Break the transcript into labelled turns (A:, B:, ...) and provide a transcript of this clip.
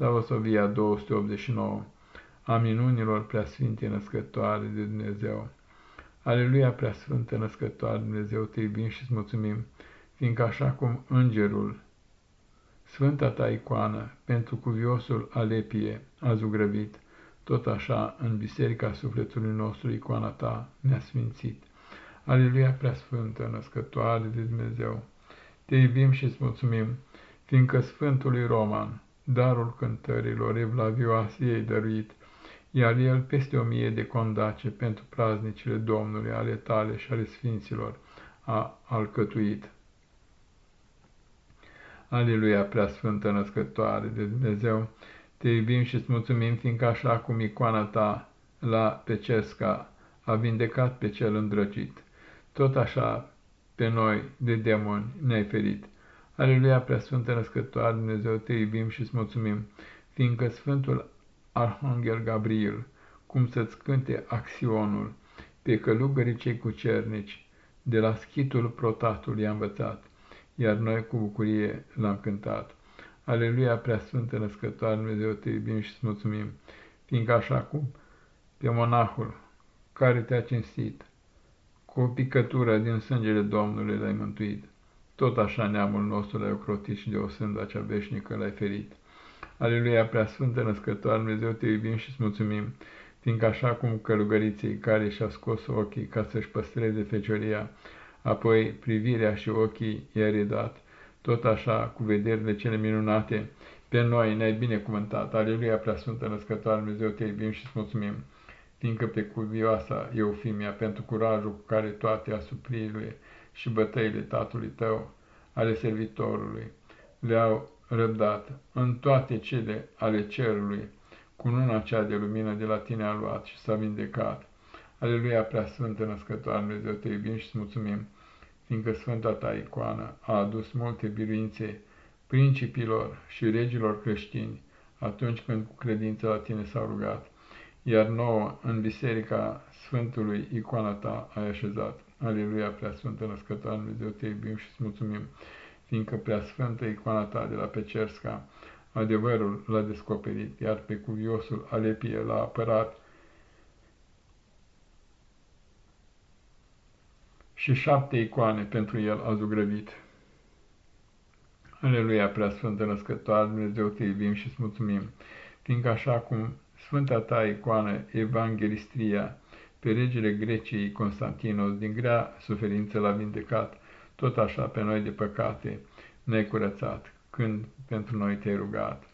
A: Slavosovia 289 a minunilor preasfinte născătoare de Dumnezeu. Aleluia, preasfântă născătoare de Dumnezeu, te iubim și îți mulțumim, fiindcă așa cum îngerul, sfânta ta icoană, pentru cuviosul Alepie a zugrăvit, tot așa în biserica sufletului nostru icoana ta ne-a sfințit. Aleluia, preasfântă născătoare de Dumnezeu, te iubim și îți mulțumim, fiindcă Sfântului Roman, darul cântărilor evlavioase ei dăruit, iar el peste o mie de condace pentru praznicile Domnului ale tale și ale Sfinților a alcătuit. Aleluia, prea sfântă născătoare de Dumnezeu, te iubim și îți mulțumim, fiindcă așa cum icoana ta la Pecesca a vindecat pe cel îndrăgit, tot așa pe noi de demoni ne-ai ferit. Aleluia, prea sfântă născătoare Dumnezeu, te iubim și îți mulțumim, fiindcă Sfântul Arhanghel Gabriel, cum să-ți cânte axionul pe călugării cei cucernici, de la schitul protatul i-a învățat, iar noi cu bucurie l-am cântat. Aleluia, prea sfântă născătoare Dumnezeu, te iubim și îți mulțumim, fiindcă așa cum pe monahul care te-a cinstit, cu o picătură din sângele Domnului l-ai mântuit, tot așa neamul nostru l-ai ocrotit și de o sânda cea veșnică l-ai ferit. Aleluia, prea sfântă născătoare Dumnezeu, te iubim și îți mulțumim, fiindcă așa cum călugăriții care și-a scos ochii ca să-și păstreze fecioria, apoi privirea și ochii i-a redat, tot așa, cu vederile cele minunate, pe noi ne-ai binecuvântat. Aleluia, prea sfântă născătoare Dumnezeu, te iubim și îți mulțumim, fiindcă pe cuvioasa Eufimia, pentru curajul cu care toate asupririle și bătăile tatălui tău, ale servitorului, le-au răbdat în toate cele ale cerului, cu nuna cea de lumină de la tine a luat și s-a vindecat. Aleluia, prea sfântă născătoare Dumnezeu, te iubim și mulțumim, fiindcă sfânta ta icoană a adus multe biruințe principilor și regilor creștini atunci când cu credință la tine s-au rugat, iar nouă în biserica Sfântului icoana ta ai așezat. Aleluia, prea sfântă născătoare Dumnezeu, te iubim și îți mulțumim fiindcă preasfântă icoana ta de la Pecersca, adevărul l-a descoperit, iar pe cuviosul Alepie l-a apărat și șapte icoane pentru el a zugrăvit. Aleluia, preasfântă născătoare, Dumnezeu te iubim și îți mulțumim, fiindcă așa cum sfânta ta icoană Evanghelistria, pe regele Greciei Constantinos, din grea suferință l-a vindecat, tot așa pe noi de păcate ne-ai curățat, când pentru noi te-ai rugat.